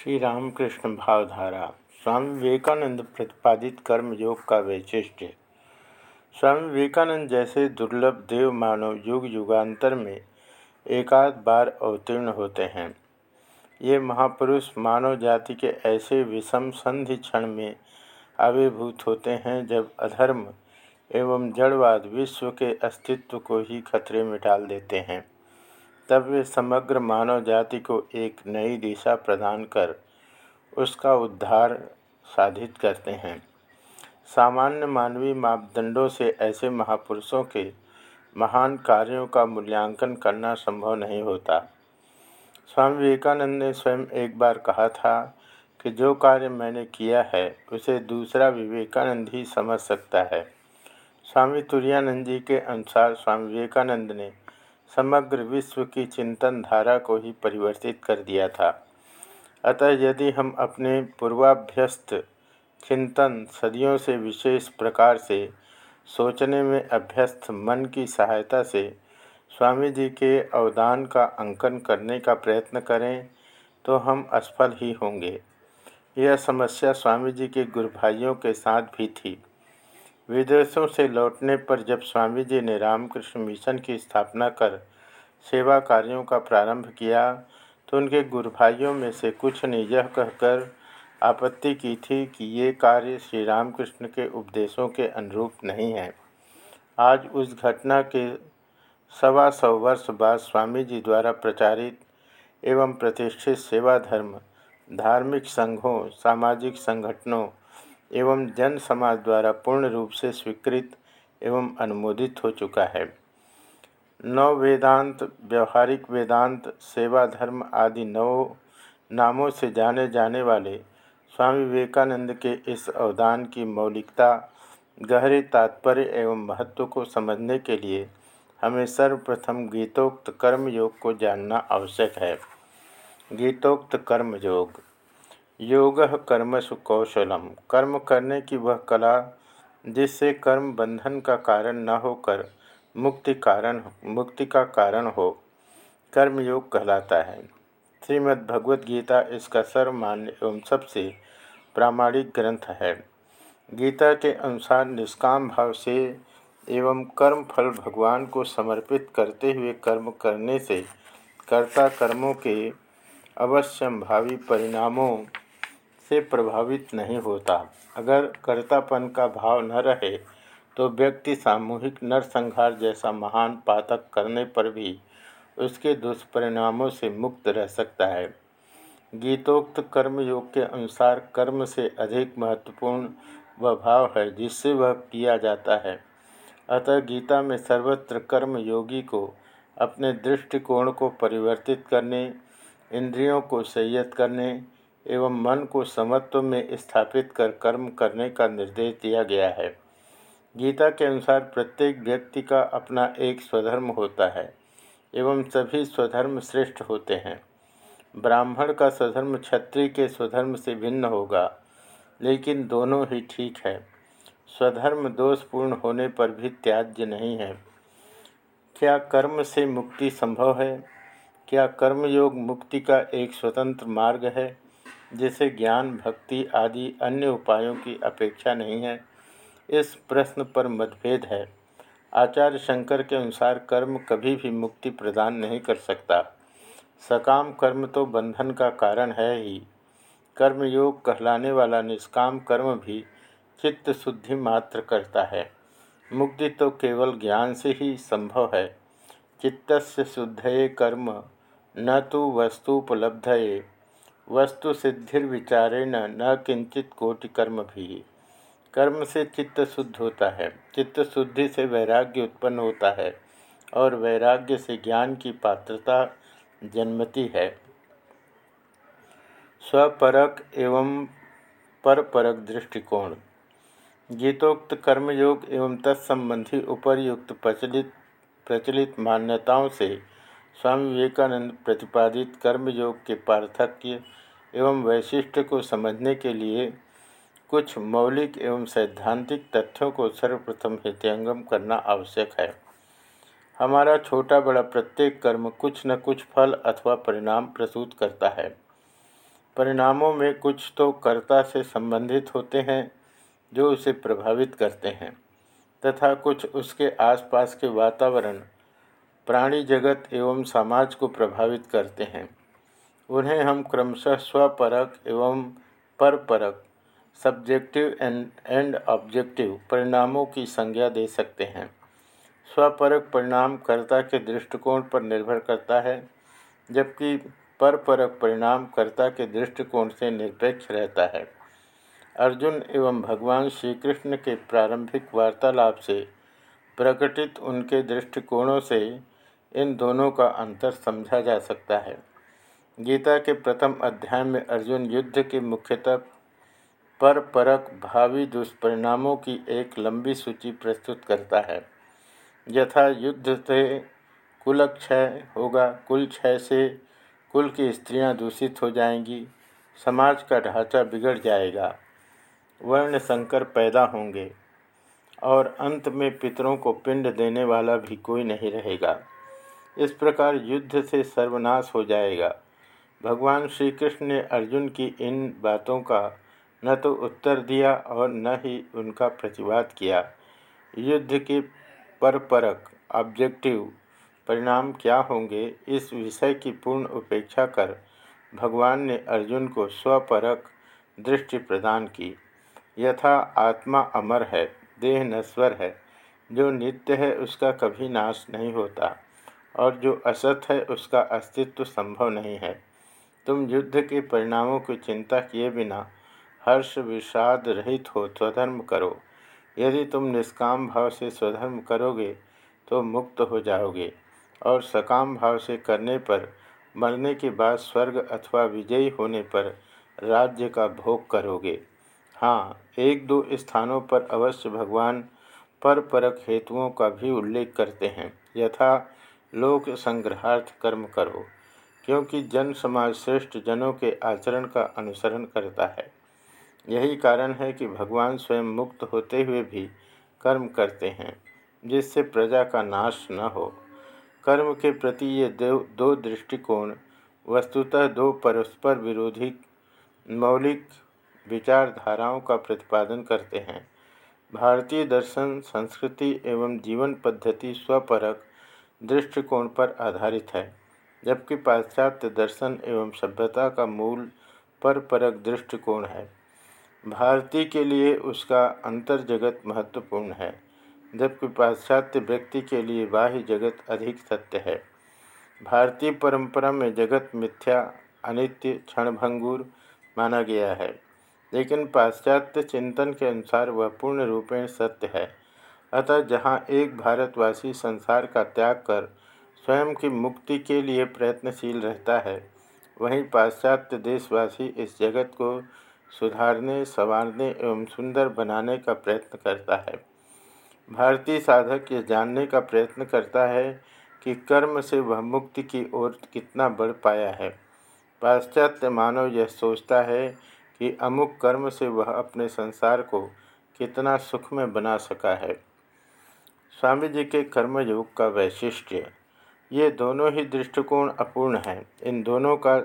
श्री रामकृष्ण भावधारा। स्वामी विवेकानंद प्रतिपादित कर्म योग का वैशिष्ट्य। स्वामी विवेकानंद जैसे दुर्लभ देव मानव युग युगांतर में एकाध बार अवतीर्ण होते हैं। ये महापुरुष मानव जाति के ऐसे विषम संधि क्षण में आविर्भूत होते हैं जब अधर्म एवं जड़वाद विश्व के अस्तित्व को ही खतरे में डाल देते हैं। तब वे समग्र मानव जाति को एक नई दिशा प्रदान कर उसका उद्धार साधित करते हैं। सामान्य मानवीय मापदंडों से ऐसे महापुरुषों के महान कार्यों का मूल्यांकन करना संभव नहीं होता। स्वामी विवेकानंद ने स्वयं एक बार कहा था कि जो कार्य मैंने किया है, उसे दूसरा विवेकानंद ही समझ सकता है। स्वामी तुरानंद जी के अनुसार स्वामी विवेकानंद ने समग्र विश्व की चिंतन धारा को ही परिवर्तित कर दिया था। अतः यदि हम अपने पूर्वाभ्यस्त चिंतन सदियों से विशेष प्रकार से सोचने में अभ्यस्त मन की सहायता से स्वामी जी के अवदान का अंकन करने का प्रयत्न करें तो हम असफल ही होंगे। यह समस्या स्वामी जी के गुरु भाइयों के साथ भी थी। विदेशों से लौटने पर जब स्वामी जी ने रामकृष्ण मिशन की स्थापना कर सेवा कार्यों का प्रारंभ किया तो उनके गुरु भाइयों में से कुछ ने यह कहकर आपत्ति की थी कि ये कार्य श्री रामकृष्ण के उपदेशों के अनुरूप नहीं है। आज उस घटना के सवा सौ वर्ष बाद स्वामी जी द्वारा प्रचारित एवं प्रतिष्ठित सेवा धर्म, धार्मिक संघों, सामाजिक संगठनों एवं जन समाज द्वारा पूर्ण रूप से स्वीकृत एवं अनुमोदित हो चुका है। नव वेदांत व्यवहारिक वेदांत, सेवा धर्म आदि नव नामों से जाने जाने वाले स्वामी विवेकानंद के इस अवदान की मौलिकता, गहरे तात्पर्य एवं महत्व को समझने के लिए हमें सर्वप्रथम गीतोक्त कर्म योग को जानना आवश्यक है। गीतोक्त कर्म योग योग कर्मसु कौशलम कर्म करने की वह कला, जिससे कर्म बंधन का कारण न होकर मुक्ति कारण मुक्ति का कारण हो, कर्म योग कहलाता है। श्रीमद् भगवद गीता इसका सर्वमान्य एवं सबसे प्रामाणिक ग्रंथ है। गीता के अनुसार निष्काम भाव से एवं कर्म फल भगवान को समर्पित करते हुए कर्म करने से कर्ता कर्मों के अवश्यम भावी परिणामों से प्रभावित नहीं होता। अगर कर्तापन का भाव न रहे तो व्यक्ति सामूहिक नरसंहार जैसा महान पातक करने पर भी उसके दुष्परिणामों से मुक्त रह सकता है। गीतोक्त कर्म योग के अनुसार कर्म से अधिक महत्वपूर्ण वह भाव है जिससे वह किया जाता है। अतः गीता में सर्वत्र कर्म योगी को अपने दृष्टिकोण को परिवर्तित करने, इंद्रियों को संयत करने एवं मन को समत्व में स्थापित कर कर्म करने का निर्देश दिया गया है। गीता के अनुसार प्रत्येक व्यक्ति का अपना एक स्वधर्म होता है एवं सभी स्वधर्म श्रेष्ठ होते हैं। ब्राह्मण का स्वधर्म क्षत्रिय के स्वधर्म से भिन्न होगा, लेकिन दोनों ही ठीक है। स्वधर्म दोषपूर्ण होने पर भी त्याज्य नहीं है। क्या कर्म से मुक्ति संभव है? क्या कर्मयोग मुक्ति का एक स्वतंत्र मार्ग है? जिसे ज्ञान, भक्ति आदि अन्य उपायों की अपेक्षा नहीं है, इस प्रश्न पर मतभेद है। आचार्य शंकर के अनुसार कर्म कभी भी मुक्ति प्रदान नहीं कर सकता। सकाम कर्म तो बंधन का कारण है ही। कर्मयोग कहलाने वाला निष्काम कर्म भी चित्त शुद्धि मात्र करता है। मुक्ति तो केवल ज्ञान से ही संभव है। चित्त से शुद्धये कर्म, न तो वस्तुपलब्धये। वस्तु सिद्धिर्विचारेण न किंचित कोटि कर्म भी। कर्म से चित्त शुद्ध होता है। चित्त शुद्धि से वैराग्य उत्पन्न होता है और वैराग्य से ज्ञान की पात्रता जन्मती है। स्वपरक एवं परपरक दृष्टिकोण। गीतोक्त कर्मयोग एवं तत्संबंधी उपरयुक्त प्रचलित प्रचलित मान्यताओं से स्वामी विवेकानंद प्रतिपादित कर्मयोग के पार्थक्य एवं वैशिष्ट को समझने के लिए कुछ मौलिक एवं सैद्धांतिक तथ्यों को सर्वप्रथम हृदयंगम करना आवश्यक है। हमारा छोटा बड़ा प्रत्येक कर्म कुछ न कुछ फल अथवा परिणाम प्रस्तुत करता है। परिणामों में कुछ तो कर्ता से संबंधित होते हैं, जो उसे प्रभावित करते हैं, तथा कुछ उसके आसपास के वातावरण, प्राणी जगत एवं समाज को प्रभावित करते हैं। उन्हें हम क्रमशः स्वपरक एवं परपरक सब्जेक्टिव एंड एंड ऑब्जेक्टिव परिणामों की संज्ञा दे सकते हैं। स्वपरक परिणाम कर्ता के दृष्टिकोण पर निर्भर करता है, जबकि परपरक परिणाम कर्ता के दृष्टिकोण से निरपेक्ष रहता है। अर्जुन एवं भगवान श्री कृष्ण के प्रारंभिक वार्तालाप से प्रकटित उनके दृष्टिकोणों से इन दोनों का अंतर समझा जा सकता है। गीता के प्रथम अध्याय में अर्जुन युद्ध के मुख्यतः पर परक भावी दुष्परिणामों की एक लंबी सूची प्रस्तुत करता है। यथा युद्ध से कुलक्षय होगा, कुल क्षय से कुल की स्त्रियाँ दूषित हो जाएँगी, समाज का ढांचा बिगड़ जाएगा, वर्ण संकर पैदा होंगे और अंत में पितरों को पिंड देने वाला भी कोई नहीं रहेगा। इस प्रकार युद्ध से सर्वनाश हो जाएगा। भगवान श्री कृष्ण ने अर्जुन की इन बातों का न तो उत्तर दिया और न ही उनका प्रतिवाद किया। युद्ध के परपरक ऑब्जेक्टिव परिणाम क्या होंगे, इस विषय की पूर्ण उपेक्षा कर भगवान ने अर्जुन को स्वपरक दृष्टि प्रदान की। यथा आत्मा अमर है, देह नश्वर है, जो नित्य है उसका कभी नाश नहीं होता, और जो असत है उसका अस्तित्व संभव नहीं है। तुम युद्ध के परिणामों की चिंता किए बिना हर्ष विषाद रहित हो स्वधर्म करो। यदि तुम निष्काम भाव से स्वधर्म करोगे तो मुक्त हो जाओगे और सकाम भाव से करने पर, मरने के बाद स्वर्ग अथवा विजयी होने पर राज्य का भोग करोगे। हाँ एक दो स्थानों पर अवश्य भगवान पर परक हेतुओं का भी उल्लेख करते हैं। यथा लोक संग्रहार्थ कर्म करो। क्योंकि जन समाज श्रेष्ठ जनों के आचरण का अनुसरण करता है। यही कारण है कि भगवान स्वयं मुक्त होते हुए भी कर्म करते हैं, जिससे प्रजा का नाश न हो। कर्म के प्रति ये दो दृष्टिकोण, वस्तुतः दो परस्पर विरोधी मौलिक विचारधाराओं का प्रतिपादन करते हैं। भारतीय दर्शन, संस्कृति एवं जीवन पद्धति स्वपरक दृष्टिकोण पर आधारित है। जबकि पाश्चात्य दर्शन एवं सभ्यता का मूल पर परक दृष्टिकोण है। भारतीय के लिए उसका अंतर जगत महत्वपूर्ण है, जबकि पाश्चात्य व्यक्ति के लिए बाह्य जगत अधिक सत्य है। भारतीय परंपरा में जगत मिथ्या, अनित्य, क्षणभंगुर माना गया है, लेकिन पाश्चात्य चिंतन के अनुसार वह पूर्ण रूपेण सत्य है। अतः जहाँ एक भारतवासी संसार का त्याग कर स्वयं की मुक्ति के लिए प्रयत्नशील रहता है। वहीं पाश्चात्य देशवासी इस जगत को सुधारने, संवारने एवं सुंदर बनाने का प्रयत्न करता है। भारतीय साधक ये जानने का प्रयत्न करता है कि कर्म से वह मुक्ति की ओर कितना बढ़ पाया है। पाश्चात्य मानव यह सोचता है कि अमुक कर्म से वह अपने संसार को कितना सुख में बना सका है। स्वामी जी के कर्मयोग का वैशिष्ट्य ये दोनों ही दृष्टिकोण अपूर्ण हैं। इन दोनों का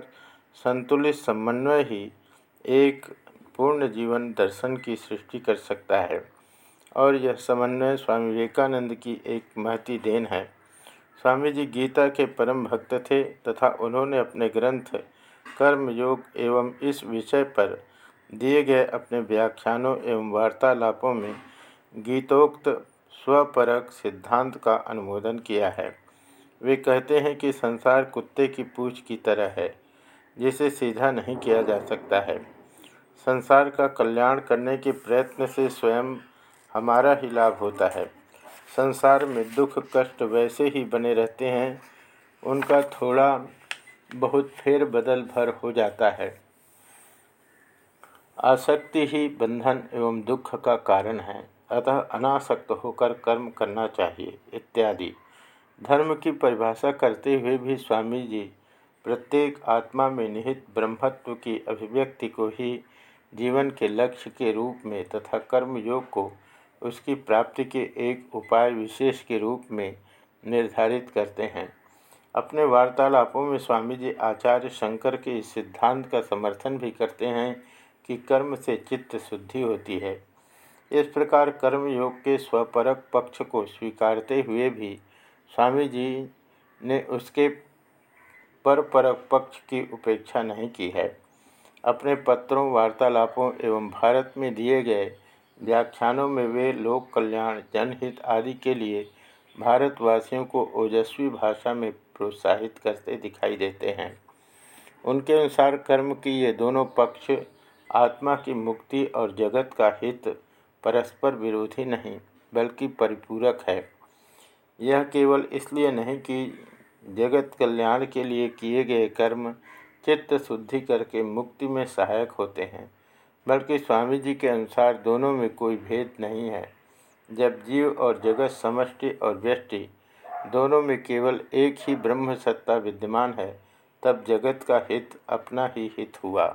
संतुलित समन्वय ही एक पूर्ण जीवन दर्शन की सृष्टि कर सकता है। और यह समन्वय स्वामी विवेकानंद की एक महती देन है। स्वामी जी गीता के परम भक्त थे तथा उन्होंने अपने ग्रंथ कर्म योग एवं इस विषय पर दिए गए अपने व्याख्यानों एवं वार्तालापों में गीतोक्त स्वपरक सिद्धांत का अनुमोदन किया है। वे कहते हैं कि संसार कुत्ते की पूछ की तरह है, जिसे सीधा नहीं किया जा सकता है। संसार का कल्याण करने के प्रयत्न से स्वयं हमारा ही लाभ होता है। संसार में दुख, कष्ट वैसे ही बने रहते हैं, उनका थोड़ा बहुत फेर बदल भर हो जाता है। आसक्ति ही बंधन एवं दुख का कारण है, अतः अनासक्त होकर कर्म करना चाहिए, इत्यादि। धर्म की परिभाषा करते हुए भी स्वामी जी प्रत्येक आत्मा में निहित ब्रह्मत्व की अभिव्यक्ति को ही जीवन के लक्ष्य के रूप में तथा कर्म योग को उसकी प्राप्ति के एक उपाय विशेष के रूप में निर्धारित करते हैं। अपने वार्तालापों में स्वामी जी आचार्य शंकर के इस सिद्धांत का समर्थन भी करते हैं कि कर्म से चित्त शुद्धि होती है। इस प्रकार कर्मयोग के स्वपरक पक्ष को स्वीकारते हुए भी स्वामी जी ने उसके परपरक पक्ष की उपेक्षा नहीं की है। अपने पत्रों, वार्तालापों एवं भारत में दिए गए व्याख्यानों में वे लोक कल्याण, जनहित आदि के लिए भारतवासियों को ओजस्वी भाषा में प्रोत्साहित करते दिखाई देते हैं। उनके अनुसार कर्म की ये दोनों पक्ष आत्मा की मुक्ति और जगत का हित परस्पर विरोधी नहीं, बल्कि परिपूरक है। यह केवल इसलिए नहीं कि जगत कल्याण के लिए किए गए कर्म चित्त शुद्धि करके मुक्ति में सहायक होते हैं, बल्कि स्वामी जी के अनुसार दोनों में कोई भेद नहीं है। जब जीव और जगत समष्टि और व्यष्टि दोनों में केवल एक ही ब्रह्म सत्ता विद्यमान है, तब जगत का हित अपना ही हित हुआ।